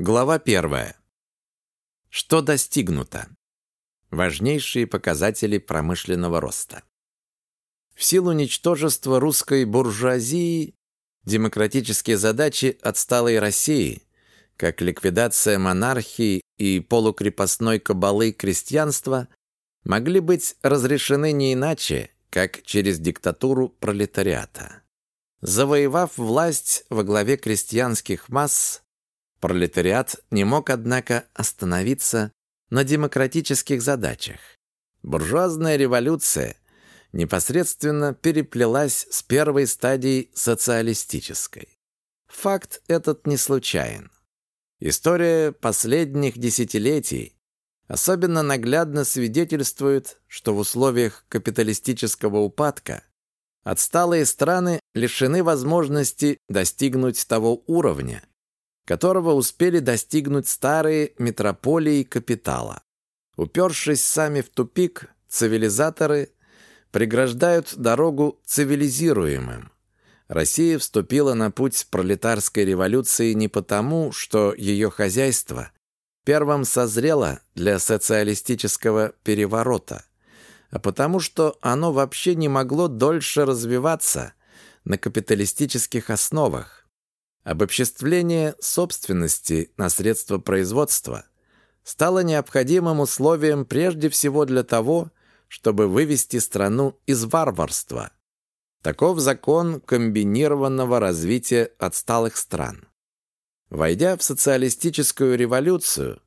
Глава первая. Что достигнуто? Важнейшие показатели промышленного роста. В силу ничтожества русской буржуазии демократические задачи отсталой России, как ликвидация монархии и полукрепостной кабалы крестьянства, могли быть разрешены не иначе, как через диктатуру пролетариата. Завоевав власть во главе крестьянских масс, Пролетариат не мог, однако, остановиться на демократических задачах. Буржуазная революция непосредственно переплелась с первой стадией социалистической. Факт этот не случайен. История последних десятилетий особенно наглядно свидетельствует, что в условиях капиталистического упадка отсталые страны лишены возможности достигнуть того уровня, которого успели достигнуть старые метрополии капитала. Упершись сами в тупик, цивилизаторы преграждают дорогу цивилизируемым. Россия вступила на путь пролетарской революции не потому, что ее хозяйство первым созрело для социалистического переворота, а потому что оно вообще не могло дольше развиваться на капиталистических основах, Обобществление собственности на средства производства стало необходимым условием прежде всего для того, чтобы вывести страну из варварства. Таков закон комбинированного развития отсталых стран. Войдя в социалистическую революцию,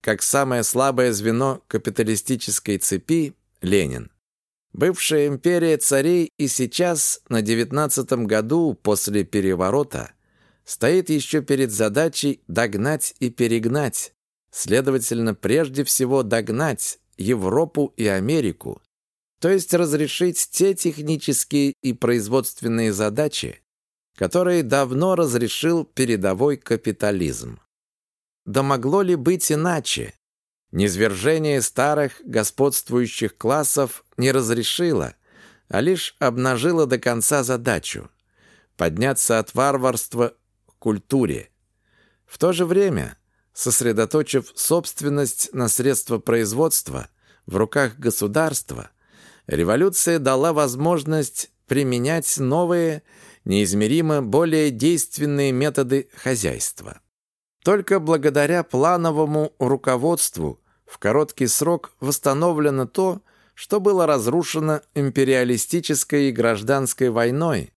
как самое слабое звено капиталистической цепи, Ленин, бывшая империя царей и сейчас, на девятнадцатом году после переворота, стоит еще перед задачей догнать и перегнать, следовательно, прежде всего догнать Европу и Америку, то есть разрешить те технические и производственные задачи, которые давно разрешил передовой капитализм. Да могло ли быть иначе? Низвержение старых господствующих классов не разрешило, а лишь обнажило до конца задачу – подняться от варварства культуре. В то же время, сосредоточив собственность на средства производства в руках государства, революция дала возможность применять новые, неизмеримо более действенные методы хозяйства. Только благодаря плановому руководству в короткий срок восстановлено то, что было разрушено империалистической и гражданской войной,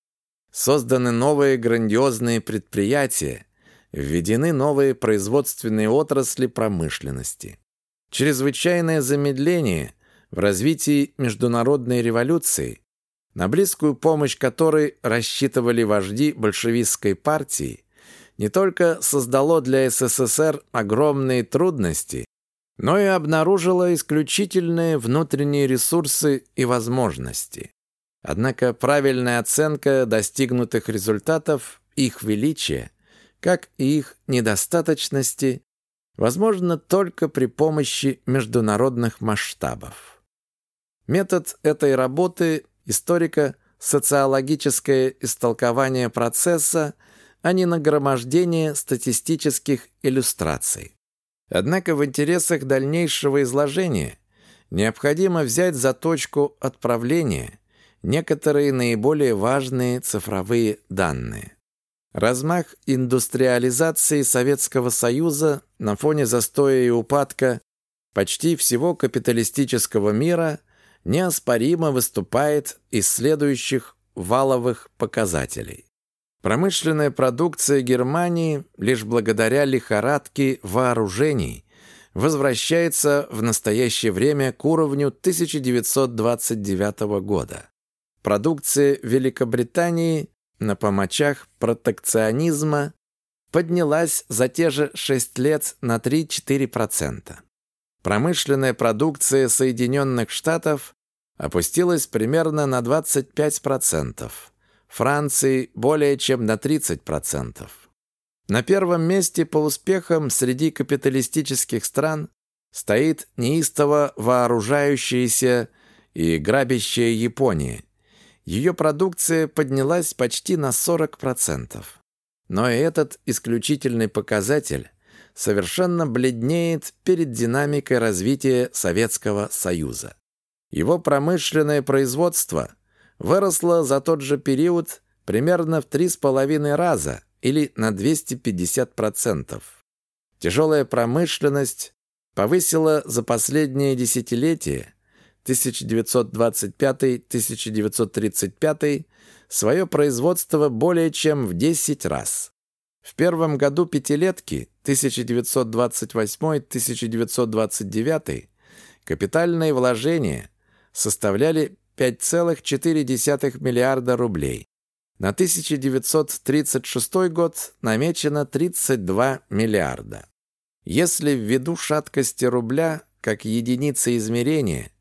Созданы новые грандиозные предприятия, введены новые производственные отрасли промышленности. Чрезвычайное замедление в развитии международной революции, на близкую помощь которой рассчитывали вожди большевистской партии, не только создало для СССР огромные трудности, но и обнаружило исключительные внутренние ресурсы и возможности. Однако правильная оценка достигнутых результатов, их величия, как и их недостаточности, возможно только при помощи международных масштабов. Метод этой работы историка социологическое истолкование процесса, а не нагромождение статистических иллюстраций. Однако в интересах дальнейшего изложения необходимо взять за точку отправления – некоторые наиболее важные цифровые данные. Размах индустриализации Советского Союза на фоне застоя и упадка почти всего капиталистического мира неоспоримо выступает из следующих валовых показателей. Промышленная продукция Германии лишь благодаря лихорадке вооружений возвращается в настоящее время к уровню 1929 года. Продукция Великобритании на помочах протекционизма поднялась за те же 6 лет на 3-4%. Промышленная продукция Соединенных Штатов опустилась примерно на 25%, Франции более чем на 30%. На первом месте по успехам среди капиталистических стран стоит неистово вооружающаяся и грабящая Япония, ее продукция поднялась почти на 40%. Но и этот исключительный показатель совершенно бледнеет перед динамикой развития Советского Союза. Его промышленное производство выросло за тот же период примерно в 3,5 раза или на 250%. Тяжелая промышленность повысила за последние десятилетия 1925-1935 свое производство более чем в 10 раз. В первом году пятилетки 1928-1929 капитальные вложения составляли 5,4 миллиарда рублей. На 1936 год намечено 32 миллиарда. Если ввиду шаткости рубля как единицы измерения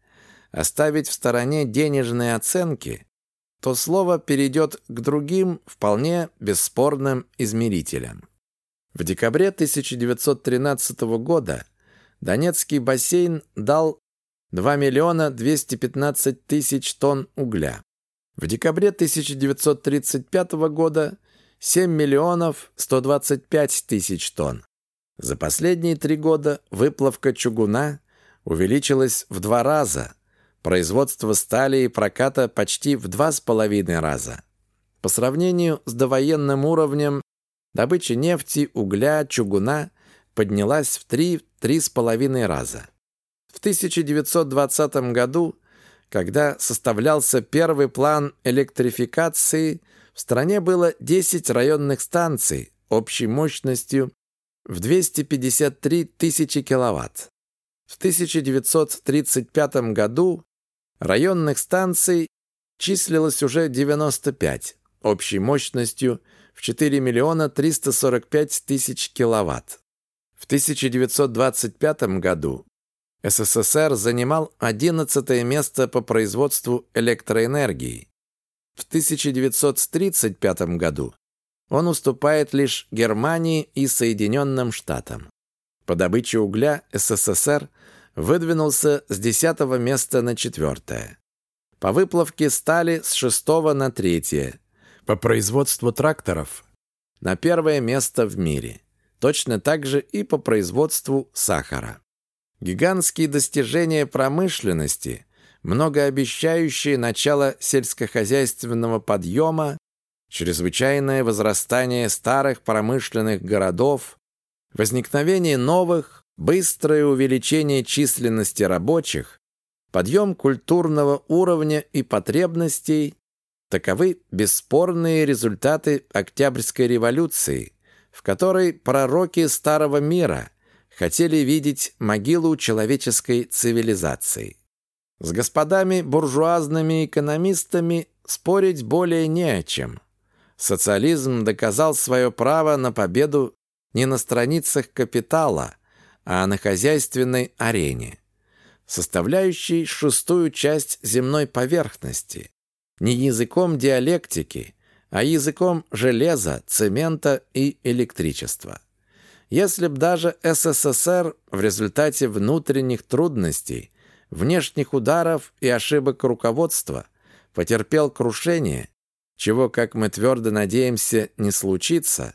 оставить в стороне денежные оценки, то слово перейдет к другим, вполне бесспорным измерителям. В декабре 1913 года Донецкий бассейн дал 2 миллиона 215 тысяч тонн угля. В декабре 1935 года 7 миллионов 125 тысяч тонн. За последние три года выплавка чугуна увеличилась в два раза, производство стали и проката почти в два с половиной раза. По сравнению с довоенным уровнем добыча нефти, угля, чугуна поднялась в три-три с половиной раза. В 1920 году, когда составлялся первый план электрификации, в стране было 10 районных станций общей мощностью в 253 тысячи киловатт. В 1935 году районных станций числилось уже 95, общей мощностью в 4 миллиона 345 тысяч киловатт. В 1925 году СССР занимал 11 место по производству электроэнергии. В 1935 году он уступает лишь Германии и Соединенным Штатам. По добыче угля СССР выдвинулся с 10 места на 4. По выплавке стали с 6 на 3. По производству тракторов на первое место в мире. Точно так же и по производству сахара. Гигантские достижения промышленности, многообещающие начало сельскохозяйственного подъема, чрезвычайное возрастание старых промышленных городов, возникновение новых, быстрое увеличение численности рабочих, подъем культурного уровня и потребностей – таковы бесспорные результаты Октябрьской революции, в которой пророки Старого мира хотели видеть могилу человеческой цивилизации. С господами буржуазными экономистами спорить более не о чем. Социализм доказал свое право на победу не на страницах капитала, а на хозяйственной арене, составляющей шестую часть земной поверхности, не языком диалектики, а языком железа, цемента и электричества. Если б даже СССР в результате внутренних трудностей, внешних ударов и ошибок руководства потерпел крушение, чего, как мы твердо надеемся, не случится,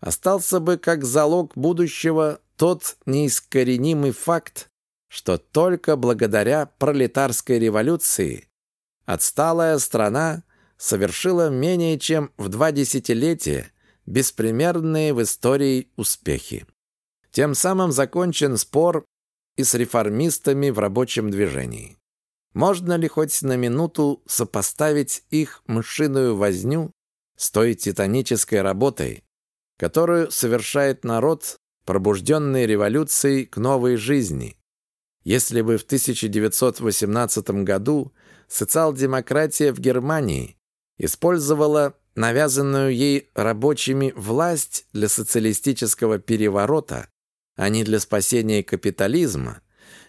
остался бы как залог будущего тот неискоренимый факт, что только благодаря пролетарской революции отсталая страна совершила менее чем в два десятилетия беспримерные в истории успехи. Тем самым закончен спор и с реформистами в рабочем движении. Можно ли хоть на минуту сопоставить их мышиную возню с той титанической работой, которую совершает народ, пробужденный революцией к новой жизни? Если бы в 1918 году социал-демократия в Германии использовала навязанную ей рабочими власть для социалистического переворота, а не для спасения капитализма,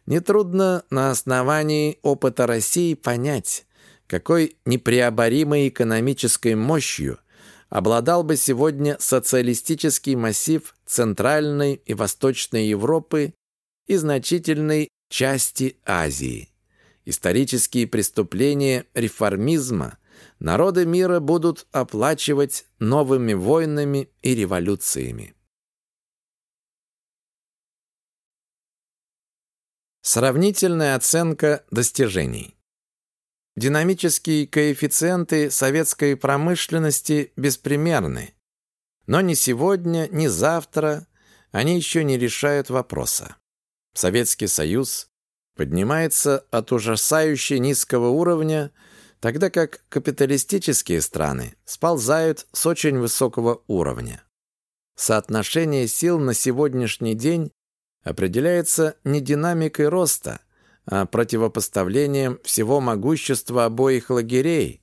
нетрудно на основании опыта России понять, какой непреоборимой экономической мощью обладал бы сегодня социалистический массив Центральной и Восточной Европы и значительной части Азии. Исторические преступления реформизма народы мира будут оплачивать новыми войнами и революциями. Сравнительная оценка достижений Динамические коэффициенты советской промышленности беспримерны. Но ни сегодня, ни завтра они еще не решают вопроса. Советский Союз поднимается от ужасающе низкого уровня, тогда как капиталистические страны сползают с очень высокого уровня. Соотношение сил на сегодняшний день определяется не динамикой роста, противопоставлением всего могущества обоих лагерей,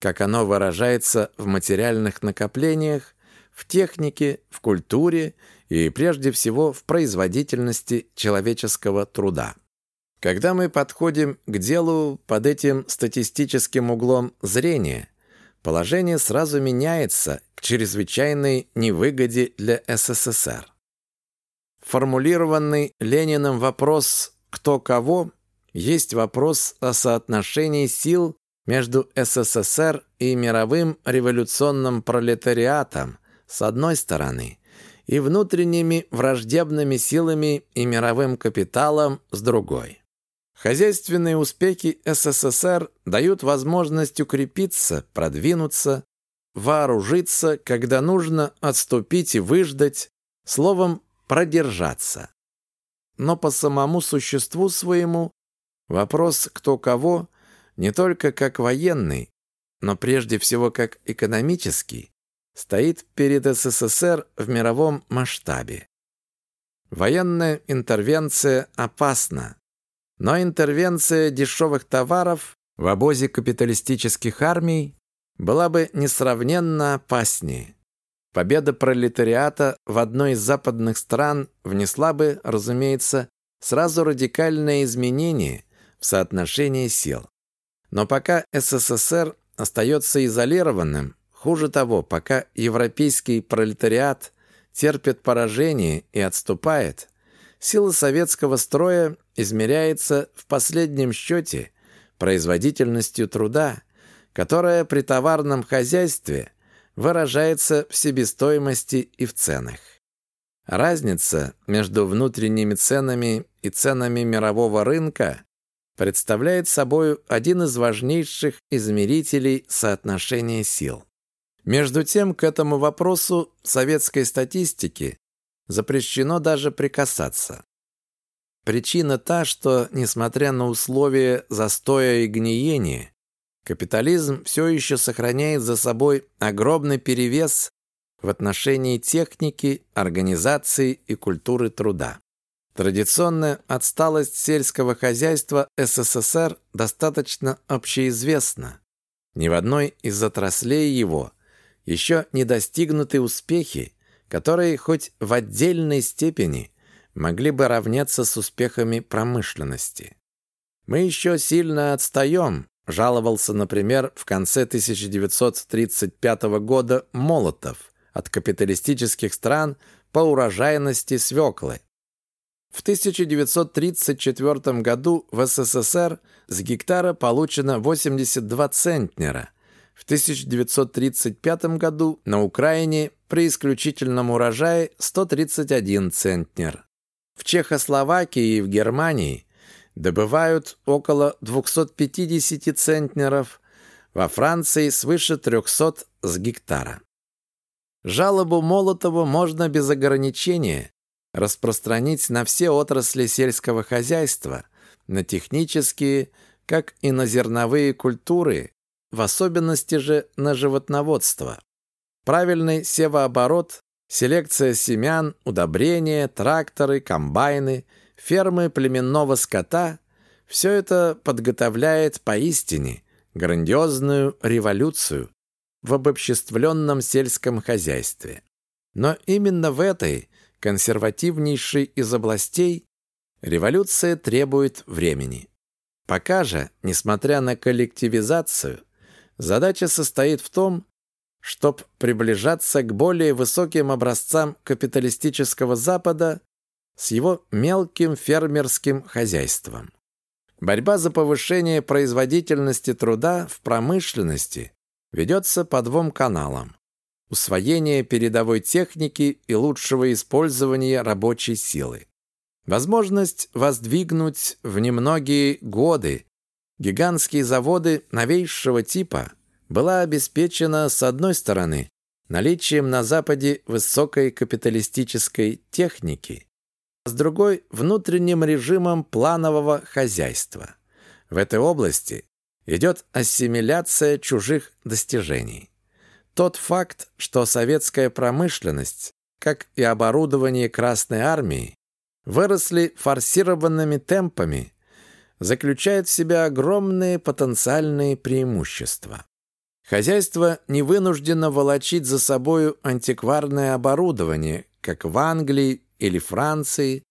как оно выражается в материальных накоплениях, в технике, в культуре и прежде всего в производительности человеческого труда. Когда мы подходим к делу под этим статистическим углом зрения, положение сразу меняется к чрезвычайной невыгоде для СССР. Формулированный Лениным вопрос «кто кого» есть вопрос о соотношении сил между СССР и мировым революционным пролетариатом с одной стороны и внутренними враждебными силами и мировым капиталом с другой. Хозяйственные успехи СССР дают возможность укрепиться, продвинуться, вооружиться, когда нужно отступить и выждать, словом, продержаться. Но по самому существу своему вопрос «кто кого» не только как военный, но прежде всего как экономический, стоит перед СССР в мировом масштабе. Военная интервенция опасна, но интервенция дешевых товаров в обозе капиталистических армий была бы несравненно опаснее. Победа пролетариата в одной из западных стран внесла бы, разумеется, сразу радикальное изменение в соотношении сил. Но пока СССР остается изолированным, хуже того, пока европейский пролетариат терпит поражение и отступает, сила советского строя измеряется в последнем счете производительностью труда, которая при товарном хозяйстве выражается в себестоимости и в ценах. Разница между внутренними ценами и ценами мирового рынка представляет собой один из важнейших измерителей соотношения сил. Между тем, к этому вопросу советской статистики запрещено даже прикасаться. Причина та, что, несмотря на условия застоя и гниения, капитализм все еще сохраняет за собой огромный перевес в отношении техники, организации и культуры труда. Традиционная отсталость сельского хозяйства СССР достаточно общеизвестна. Ни в одной из отраслей его еще не достигнуты успехи, которые хоть в отдельной степени – могли бы равняться с успехами промышленности. Мы еще сильно отстаем, жаловался, например, в конце 1935 года Молотов от капиталистических стран по урожайности свеклы. В 1934 году в СССР с гектара получено 82 центнера. В 1935 году на Украине при исключительном урожае 131 центнер. В Чехословакии и в Германии добывают около 250 центнеров, во Франции свыше 300 с гектара. Жалобу Молотова можно без ограничения распространить на все отрасли сельского хозяйства, на технические, как и на зерновые культуры, в особенности же на животноводство. Правильный севооборот Селекция семян, удобрения, тракторы, комбайны, фермы племенного скота – все это подготовляет поистине грандиозную революцию в обобществленном сельском хозяйстве. Но именно в этой, консервативнейшей из областей, революция требует времени. Пока же, несмотря на коллективизацию, задача состоит в том, чтобы приближаться к более высоким образцам капиталистического Запада с его мелким фермерским хозяйством. Борьба за повышение производительности труда в промышленности ведется по двум каналам. Усвоение передовой техники и лучшего использования рабочей силы. Возможность воздвигнуть в немногие годы гигантские заводы новейшего типа была обеспечена с одной стороны наличием на Западе высокой капиталистической техники, с другой – внутренним режимом планового хозяйства. В этой области идет ассимиляция чужих достижений. Тот факт, что советская промышленность, как и оборудование Красной Армии, выросли форсированными темпами, заключает в себе огромные потенциальные преимущества. Хозяйство не вынуждено волочить за собою антикварное оборудование, как в Англии или Франции.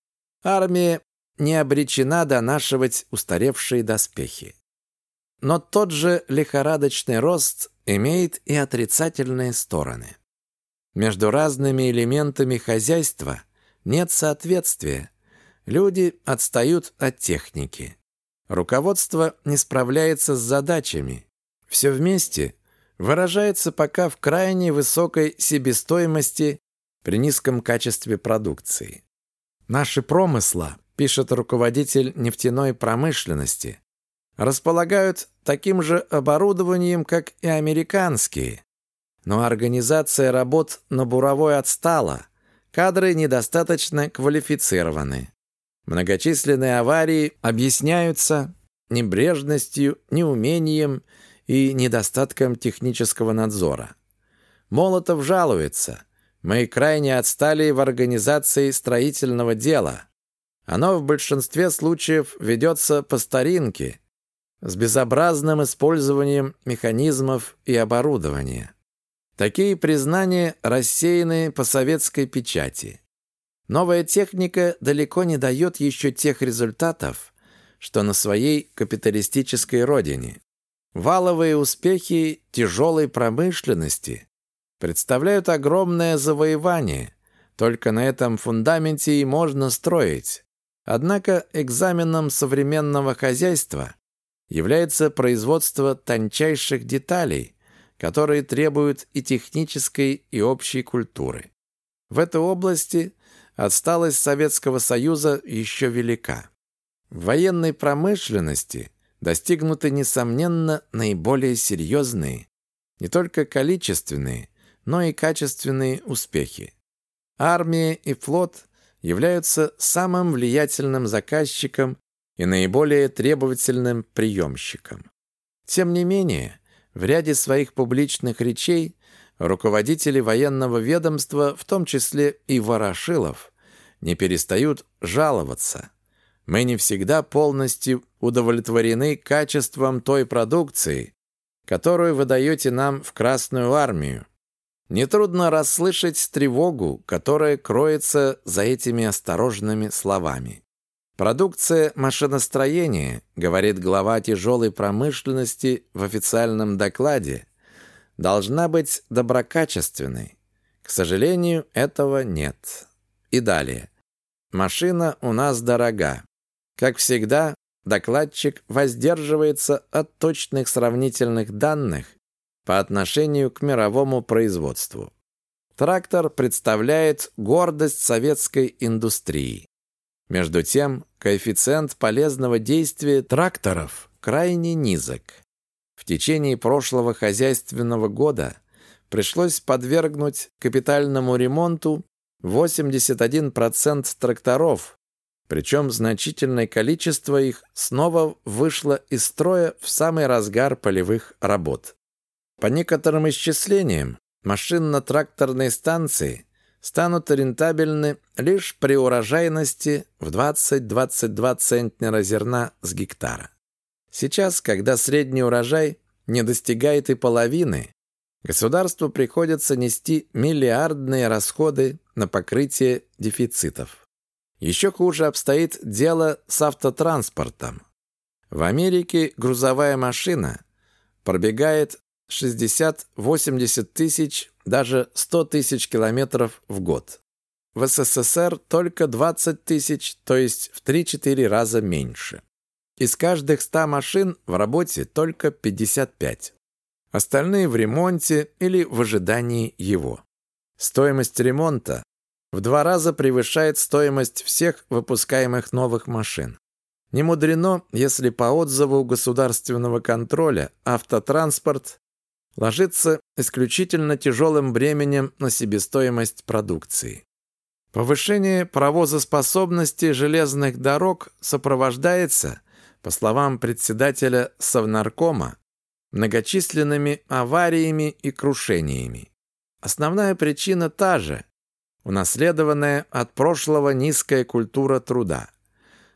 Армия не обречена донашивать устаревшие доспехи. Но тот же лихорадочный рост имеет и отрицательные стороны. Между разными элементами хозяйства нет соответствия. Люди отстают от техники. Руководство не справляется с задачами. Все вместе выражается пока в крайне высокой себестоимости при низком качестве продукции. Наши промысла, пишет руководитель нефтяной промышленности, располагают таким же оборудованием, как и американские. Но организация работ на буровой отстала, кадры недостаточно квалифицированы. Многочисленные аварии объясняются небрежностью, неумением и недостатком технического надзора. Молотов жалуется. Мы крайне отстали в организации строительного дела. Оно в большинстве случаев ведется по старинке, с безобразным использованием механизмов и оборудования. Такие признания рассеяны по советской печати. Новая техника далеко не дает еще тех результатов, что на своей капиталистической родине. Валовые успехи тяжелой промышленности представляют огромное завоевание. Только на этом фундаменте и можно строить. Однако экзаменом современного хозяйства является производство тончайших деталей, которые требуют и технической, и общей культуры. В этой области отсталость Советского Союза еще велика. В военной промышленности достигнуты, несомненно, наиболее серьезные, не только количественные, но и качественные успехи. Армия и флот являются самым влиятельным заказчиком и наиболее требовательным приемщиком. Тем не менее, в ряде своих публичных речей руководители военного ведомства, в том числе и Ворошилов, не перестают жаловаться. Мы не всегда полностью удовлетворены качеством той продукции, которую вы даете нам в Красную армию. Нетрудно расслышать тревогу, которая кроется за этими осторожными словами. Продукция машиностроения, говорит глава тяжелой промышленности в официальном докладе, должна быть доброкачественной. К сожалению, этого нет. И далее. Машина у нас дорога. Как всегда, докладчик воздерживается от точных сравнительных данных по отношению к мировому производству. Трактор представляет гордость советской индустрии. Между тем, коэффициент полезного действия тракторов крайне низок. В течение прошлого хозяйственного года пришлось подвергнуть капитальному ремонту 81% тракторов, причем значительное количество их снова вышло из строя в самый разгар полевых работ. По некоторым исчислениям, машинно-тракторные станции станут рентабельны лишь при урожайности в 20-22 центнера зерна с гектара. Сейчас, когда средний урожай не достигает и половины, государству приходится нести миллиардные расходы на покрытие дефицитов. Еще хуже обстоит дело с автотранспортом. В Америке грузовая машина пробегает 60-80 тысяч даже 100 тысяч километров в год. В СССР только 20 тысяч, то есть в 3-4 раза меньше. Из каждых 100 машин в работе только 55. Остальные в ремонте или в ожидании его. Стоимость ремонта в два раза превышает стоимость всех выпускаемых новых машин. Не мудрено, если по отзыву государственного контроля автотранспорт ложится исключительно тяжелым бременем на себестоимость продукции. Повышение провозоспособности железных дорог сопровождается, по словам председателя Совнаркома, многочисленными авариями и крушениями. Основная причина та же – унаследованная от прошлого низкая культура труда.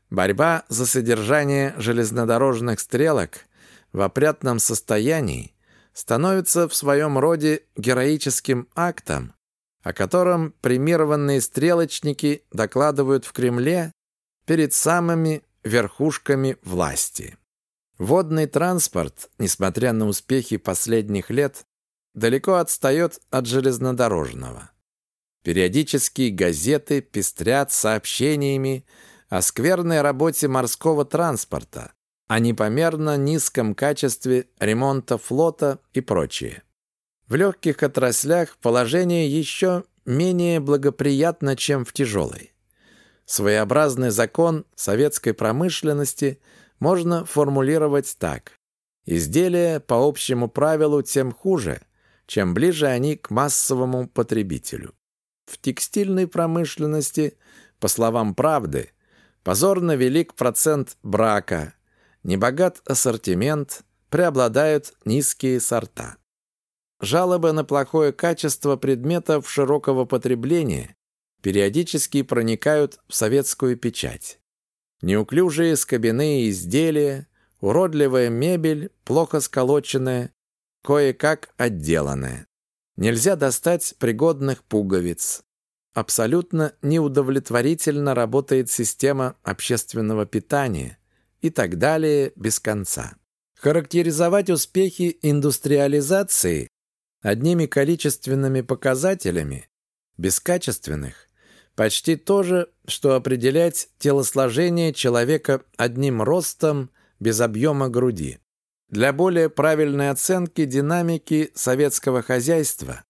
Борьба за содержание железнодорожных стрелок в опрятном состоянии становится в своем роде героическим актом, о котором премированные стрелочники докладывают в Кремле перед самыми верхушками власти. Водный транспорт, несмотря на успехи последних лет, далеко отстает от железнодорожного. Периодические газеты пестрят сообщениями о скверной работе морского транспорта, о непомерно низком качестве ремонта флота и прочее. В легких отраслях положение еще менее благоприятно, чем в тяжелой. Своеобразный закон советской промышленности можно формулировать так. Изделия по общему правилу тем хуже, чем ближе они к массовому потребителю. В текстильной промышленности, по словам правды, позорно велик процент брака – небогат ассортимент, преобладают низкие сорта. Жалобы на плохое качество предметов широкого потребления периодически проникают в советскую печать. Неуклюжие скобяные изделия, уродливая мебель, плохо сколоченная, кое-как отделанная. Нельзя достать пригодных пуговиц. Абсолютно неудовлетворительно работает система общественного питания, и так далее без конца. Характеризовать успехи индустриализации одними количественными показателями, без качественных, почти то же, что определять телосложение человека одним ростом без объема груди. Для более правильной оценки динамики советского хозяйства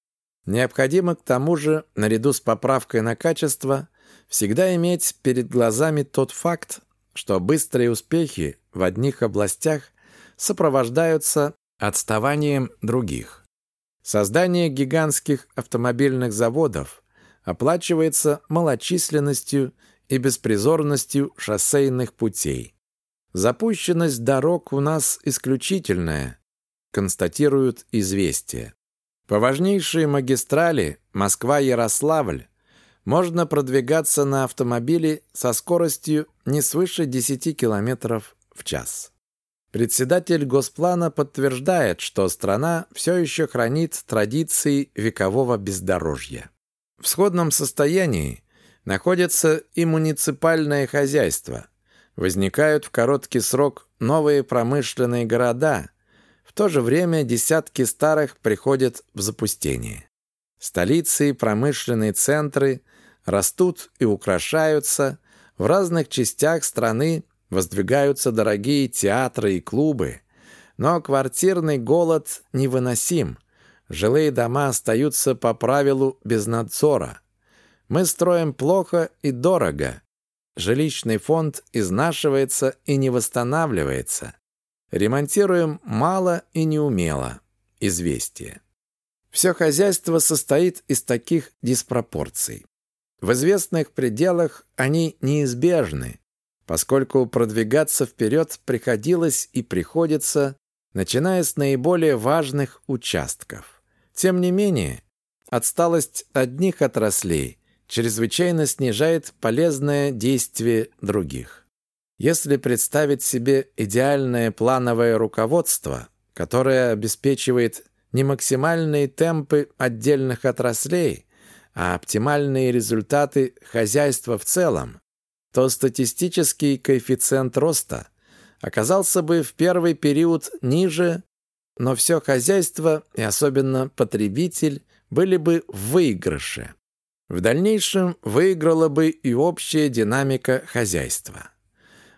необходимо к тому же, наряду с поправкой на качество, всегда иметь перед глазами тот факт, что быстрые успехи в одних областях сопровождаются отставанием других. Создание гигантских автомобильных заводов оплачивается малочисленностью и беспризорностью шоссейных путей. Запущенность дорог у нас исключительная, констатируют известия. По важнейшей магистрали Москва-Ярославль можно продвигаться на автомобиле со скоростью не свыше 10 км в час. Председатель Госплана подтверждает, что страна все еще хранит традиции векового бездорожья. В сходном состоянии находится и муниципальное хозяйство. Возникают в короткий срок новые промышленные города, в то же время десятки старых приходят в запустение. Столицы и промышленные центры растут и украшаются, в разных частях страны воздвигаются дорогие театры и клубы, но квартирный голод невыносим. Жилые дома остаются по правилу без надзора. Мы строим плохо и дорого. Жилищный фонд изнашивается и не восстанавливается. Ремонтируем мало и неумело. Известие. Все хозяйство состоит из таких диспропорций. В известных пределах они неизбежны, поскольку продвигаться вперед приходилось и приходится, начиная с наиболее важных участков. Тем не менее, отсталость одних отраслей чрезвычайно снижает полезное действие других. Если представить себе идеальное плановое руководство, которое обеспечивает не максимальные темпы отдельных отраслей, а оптимальные результаты хозяйства в целом, то статистический коэффициент роста оказался бы в первый период ниже, но все хозяйство и особенно потребитель были бы в выигрыше. В дальнейшем выиграла бы и общая динамика хозяйства.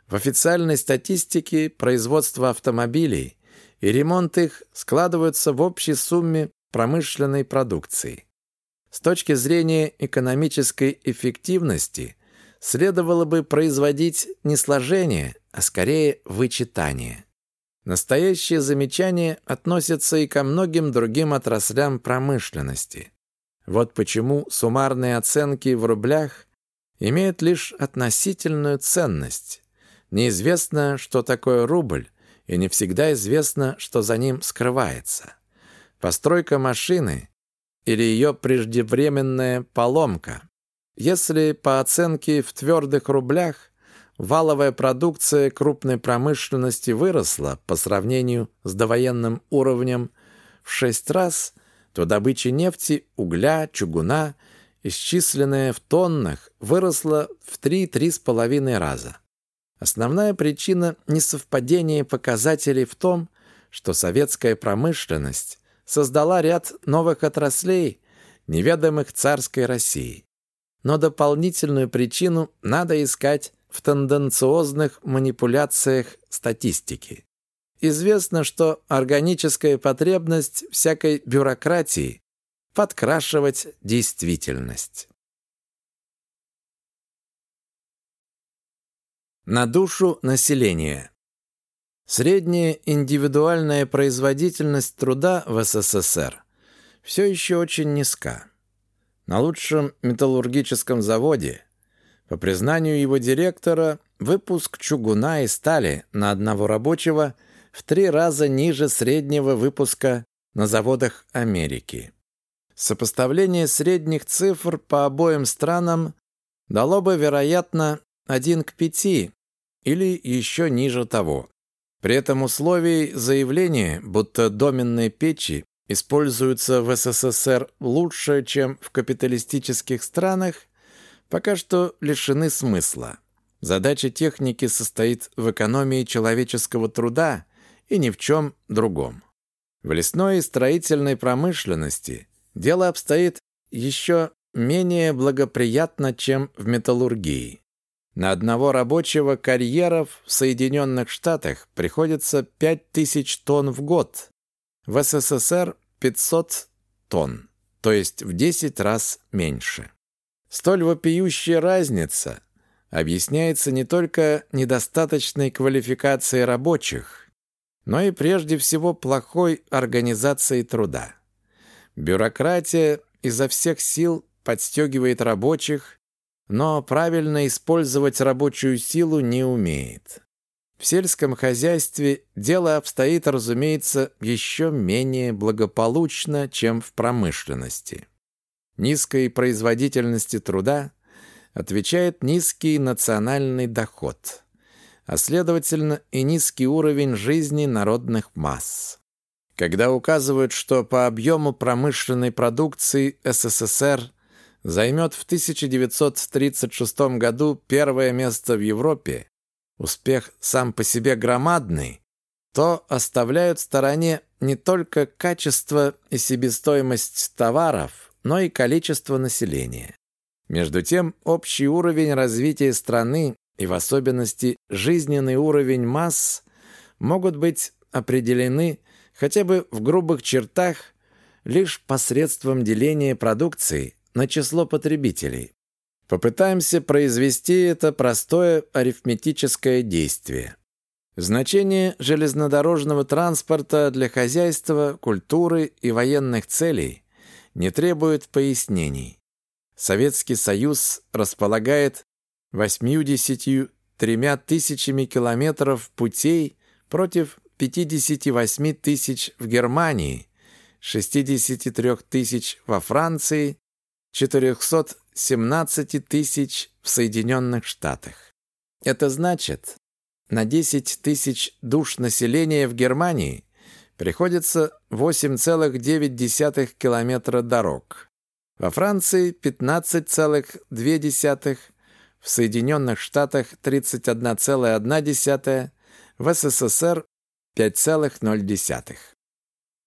В официальной статистике производство автомобилей и ремонт их складываются в общей сумме промышленной продукции. С точки зрения экономической эффективности следовало бы производить не сложение, а скорее вычитание. Настоящее замечание относится и ко многим другим отраслям промышленности. Вот почему суммарные оценки в рублях имеют лишь относительную ценность. Неизвестно, что такое рубль, и не всегда известно, что за ним скрывается. Постройка машины или ее преждевременная поломка. Если по оценке в твердых рублях валовая продукция крупной промышленности выросла по сравнению с довоенным уровнем в 6 раз, то добыча нефти, угля, чугуна, исчисленная в тоннах, выросла в 3-3,5 раза. Основная причина несовпадения показателей в том, что советская промышленность создала ряд новых отраслей, неведомых царской России. Но дополнительную причину надо искать в тенденциозных манипуляциях статистики. Известно, что органическая потребность всякой бюрократии подкрашивать действительность. На душу населения. Средняя индивидуальная производительность труда в СССР все еще очень низка. На лучшем металлургическом заводе по признанию его директора, выпуск чугуна и стали на одного рабочего в три раза ниже среднего выпуска на заводах Америки. Сопоставление средних цифр по обоим странам дало бы, вероятно, 1 к 5 или еще ниже того. При этом условии заявления, будто доменные печи используются в СССР лучше, чем в капиталистических странах, пока что лишены смысла. Задача техники состоит в экономии человеческого труда и ни в чем другом. В лесной и строительной промышленности дело обстоит еще менее благоприятно, чем в металлургии. На одного рабочего карьеров в Соединенных Штатах приходится 5000 тонн в год. В СССР 500 тонн, то есть в 10 раз меньше. Столь вопиющая разница объясняется не только недостаточной квалификацией рабочих, но и прежде всего плохой организацией труда. Бюрократия изо всех сил подстегивает рабочих, но правильно использовать рабочую силу не умеет. В сельском хозяйстве дело обстоит, разумеется, еще менее благополучно, чем в промышленности низкой производительности труда отвечает низкий национальный доход, а следовательно и низкий уровень жизни народных масс. Когда указывают, что по объему промышленной продукции СССР займет в 1936 году первое место в Европе, успех сам по себе громадный, то оставляют в стороне не только качество и себестоимость товаров, но и количество населения. Между тем, общий уровень развития страны и в особенности жизненный уровень масс могут быть определены хотя бы в грубых чертах лишь посредством деления продукции на число потребителей. Попытаемся произвести это простое арифметическое действие. Значение железнодорожного транспорта для хозяйства, культуры и военных целей не требует пояснений. Советский Союз располагает 83 тысячами километров путей против 58 тысяч в Германии, 63 тысяч во Франции, 417 тысяч в Соединенных Штатах. Это значит, на 10 тысяч душ населения в Германии приходится 8,9 километра дорог. Во Франции 15,2, в Соединенных Штатах 31,1, в СССР 5,0.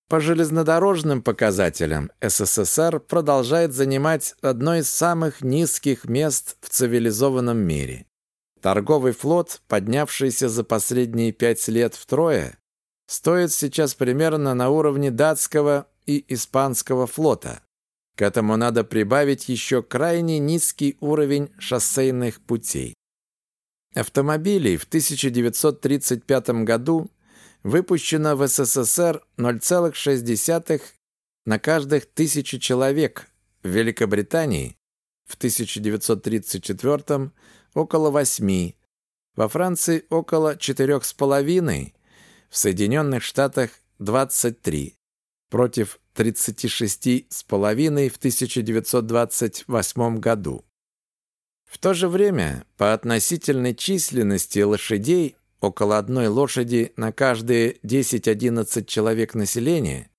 По железнодорожным показателям СССР продолжает занимать одно из самых низких мест в цивилизованном мире. Торговый флот, поднявшийся за последние пять лет втрое, стоит сейчас примерно на уровне датского и испанского флота. К этому надо прибавить еще крайне низкий уровень шоссейных путей. Автомобилей в 1935 году выпущено в СССР 0,6 на каждых тысячу человек, в Великобритании в 1934 около 8, во Франции около 4,5, в Соединенных Штатах 23, против 36,5 в 1928 году. В то же время по относительной численности лошадей около одной лошади на каждые 10-11 человек населения,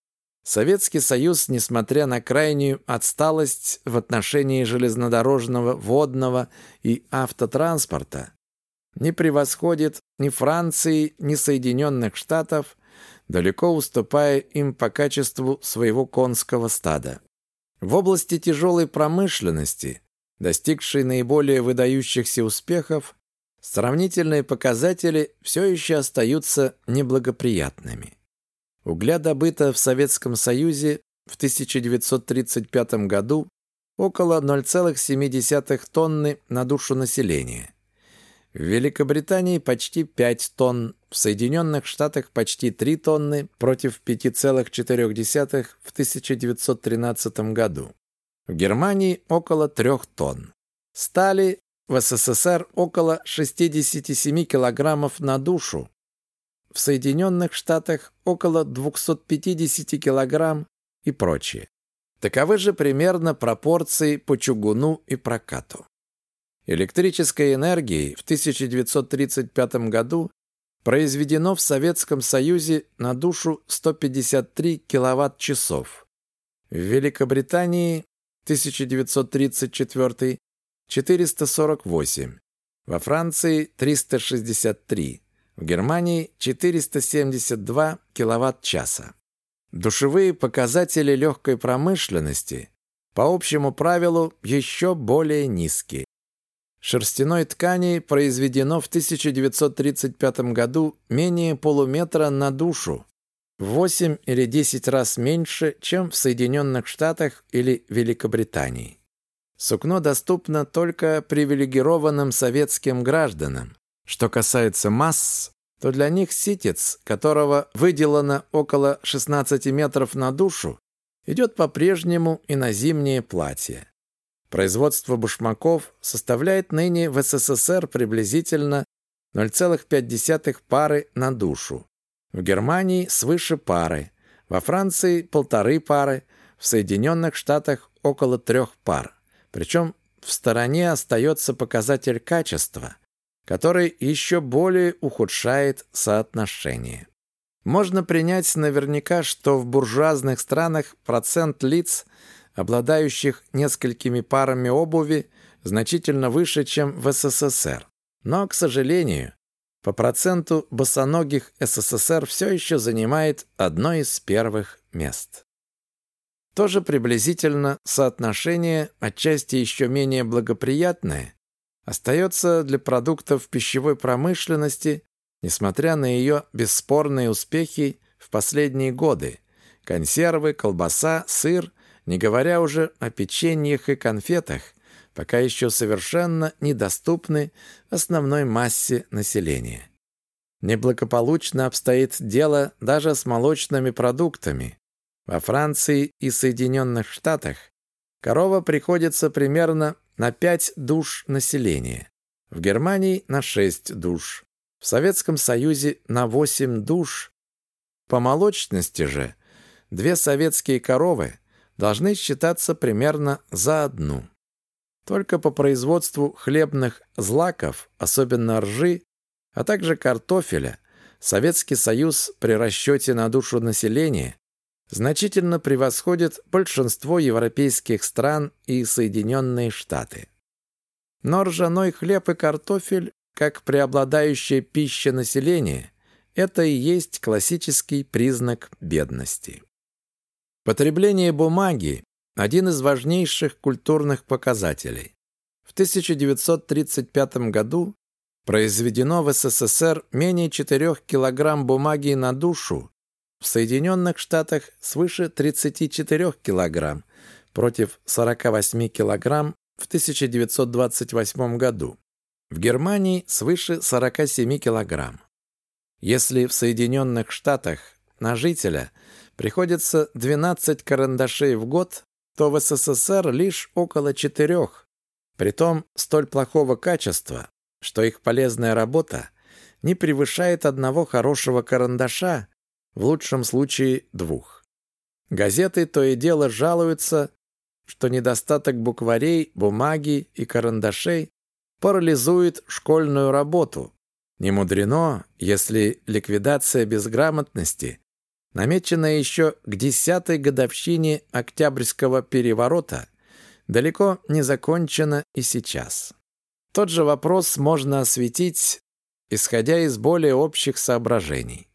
Советский Союз, несмотря на крайнюю отсталость в отношении железнодорожного, водного и автотранспорта, не превосходит ни Франции, ни Соединенных Штатов, далеко уступая им по качеству своего конского стада. В области тяжелой промышленности, достигшей наиболее выдающихся успехов, сравнительные показатели все еще остаются неблагоприятными. Угля добыто в Советском Союзе в 1935 году около 0,7 тонны на душу населения. В Великобритании почти 5 тонн, в Соединенных Штатах почти 3 тонны против 5,4 в 1913 году. В Германии около 3 тонн. Стали в СССР около 67 килограммов на душу, в Соединенных Штатах около 250 килограмм и прочее. Таковы же примерно пропорции по чугуну и прокату. Электрической энергии в 1935 году произведено в Советском Союзе на душу 153 киловатт-часов. В Великобритании 1934 448, во Франции 363, в Германии 472 киловатт-часа. Душевые показатели легкой промышленности по общему правилу еще более низкие. Шерстяной ткани произведено в 1935 году менее полуметра на душу, в 8 или 10 раз меньше, чем в Соединенных Штатах или Великобритании. Сукно доступно только привилегированным советским гражданам. Что касается масс, то для них ситец, которого выделано около 16 метров на душу, идет по-прежнему и на зимнее платье. Производство башмаков составляет ныне в СССР приблизительно 0,5 пары на душу. В Германии свыше пары, во Франции полторы пары, в Соединенных Штатах около трех пар. Причем в стороне остается показатель качества, который еще более ухудшает соотношение. Можно принять наверняка, что в буржуазных странах процент лиц, обладающих несколькими парами обуви, значительно выше, чем в СССР. Но, к сожалению, по проценту босоногих СССР все еще занимает одно из первых мест. Тоже приблизительно соотношение, отчасти еще менее благоприятное, остается для продуктов пищевой промышленности, несмотря на ее бесспорные успехи в последние годы. Консервы, колбаса, сыр, не говоря уже о печеньях и конфетах, пока еще совершенно недоступны основной массе населения. Неблагополучно обстоит дело даже с молочными продуктами. Во Франции и Соединенных Штатах корова приходится примерно на 5 душ населения, в Германии на 6 душ, в Советском Союзе на 8 душ. По молочности же две советские коровы должны считаться примерно за одну. Только по производству хлебных злаков, особенно ржи, а также картофеля, Советский Союз при расчете на душу населения значительно превосходит большинство европейских стран и Соединенные Штаты. Но ржаной хлеб и картофель, как преобладающая пища населения, это и есть классический признак бедности. Потребление бумаги – один из важнейших культурных показателей. В 1935 году произведено в СССР менее 4 килограмм бумаги на душу, в Соединенных Штатах свыше 34 килограмм, против 48 килограмм в 1928 году. В Германии свыше 47 килограмм. Если в Соединенных Штатах на жителя приходится 12 карандашей в год, то в СССР лишь около четырех, притом столь плохого качества, что их полезная работа не превышает одного хорошего карандаша, в лучшем случае двух. Газеты то и дело жалуются, что недостаток букварей, бумаги и карандашей парализует школьную работу. Не мудрено, если ликвидация безграмотности, намеченная еще к десятой годовщине Октябрьского переворота, далеко не закончена и сейчас. Тот же вопрос можно осветить, исходя из более общих соображений.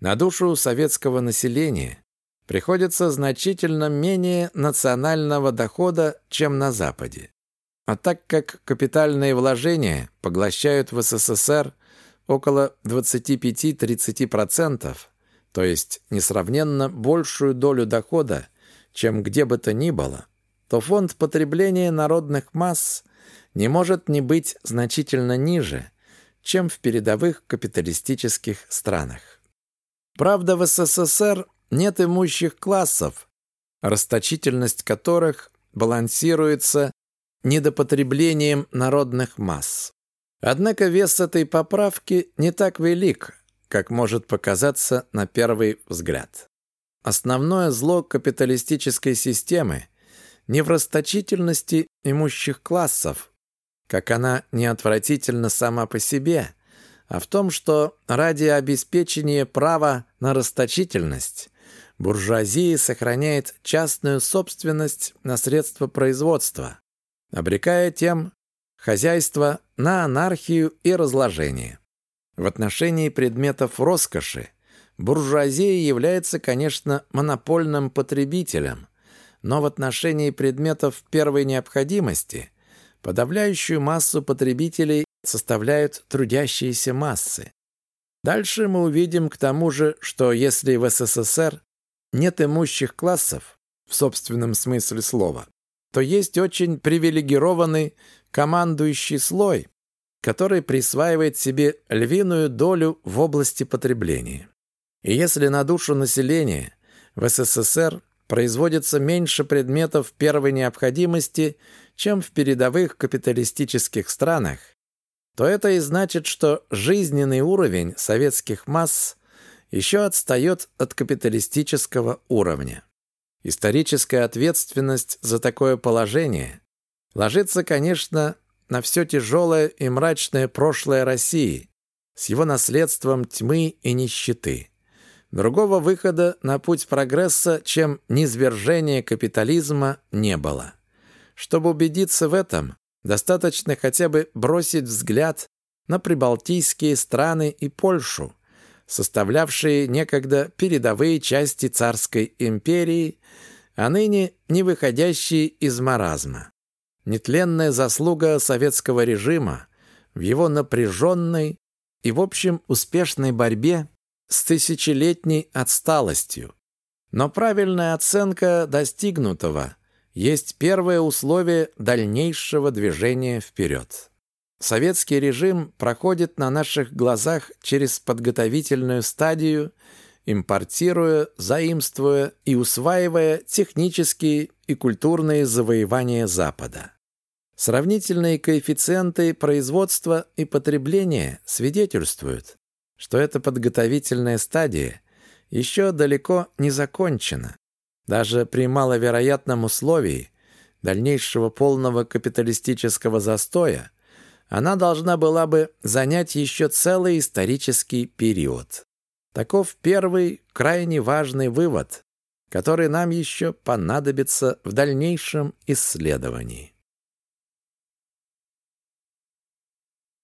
На душу советского населения приходится значительно менее национального дохода, чем на Западе. А так как капитальные вложения поглощают в СССР около 25-30%, то есть несравненно большую долю дохода, чем где бы то ни было, то фонд потребления народных масс не может не быть значительно ниже, чем в передовых капиталистических странах. Правда, в СССР нет имущих классов, расточительность которых балансируется недопотреблением народных масс. Однако вес этой поправки не так велик, как может показаться на первый взгляд. Основное зло капиталистической системы не в расточительности имущих классов, как она неотвратительна сама по себе, а в том, что ради обеспечения права на расточительность буржуазия сохраняет частную собственность на средства производства, обрекая тем хозяйство на анархию и разложение. В отношении предметов роскоши буржуазия является, конечно, монопольным потребителем, но в отношении предметов первой необходимости подавляющую массу потребителей составляют трудящиеся массы. Дальше мы увидим к тому же, что если в СССР нет имущих классов, в собственном смысле слова, то есть очень привилегированный командующий слой, который присваивает себе львиную долю в области потребления. И если на душу населения в СССР производится меньше предметов первой необходимости, чем в передовых капиталистических странах, то это и значит, что жизненный уровень советских масс еще отстает от капиталистического уровня. Историческая ответственность за такое положение ложится, конечно, на все тяжелое и мрачное прошлое России с его наследством тьмы и нищеты. Другого выхода на путь прогресса, чем низвержение капитализма, не было. Чтобы убедиться в этом, достаточно хотя бы бросить взгляд на прибалтийские страны и Польшу, составлявшие некогда передовые части царской империи, а ныне не выходящие из маразма. Нетленная заслуга советского режима в его напряженной и, в общем, успешной борьбе с тысячелетней отсталостью. Но правильная оценка достигнутого есть первое условие дальнейшего движения вперед. Советский режим проходит на наших глазах через подготовительную стадию, импортируя, заимствуя и усваивая технические и культурные завоевания Запада. Сравнительные коэффициенты производства и потребления свидетельствуют, что эта подготовительная стадия еще далеко не закончена. Даже при маловероятном условии дальнейшего полного капиталистического застоя она должна была бы занять еще целый исторический период. Таков первый, крайне важный вывод, который нам еще понадобится в дальнейшем исследовании.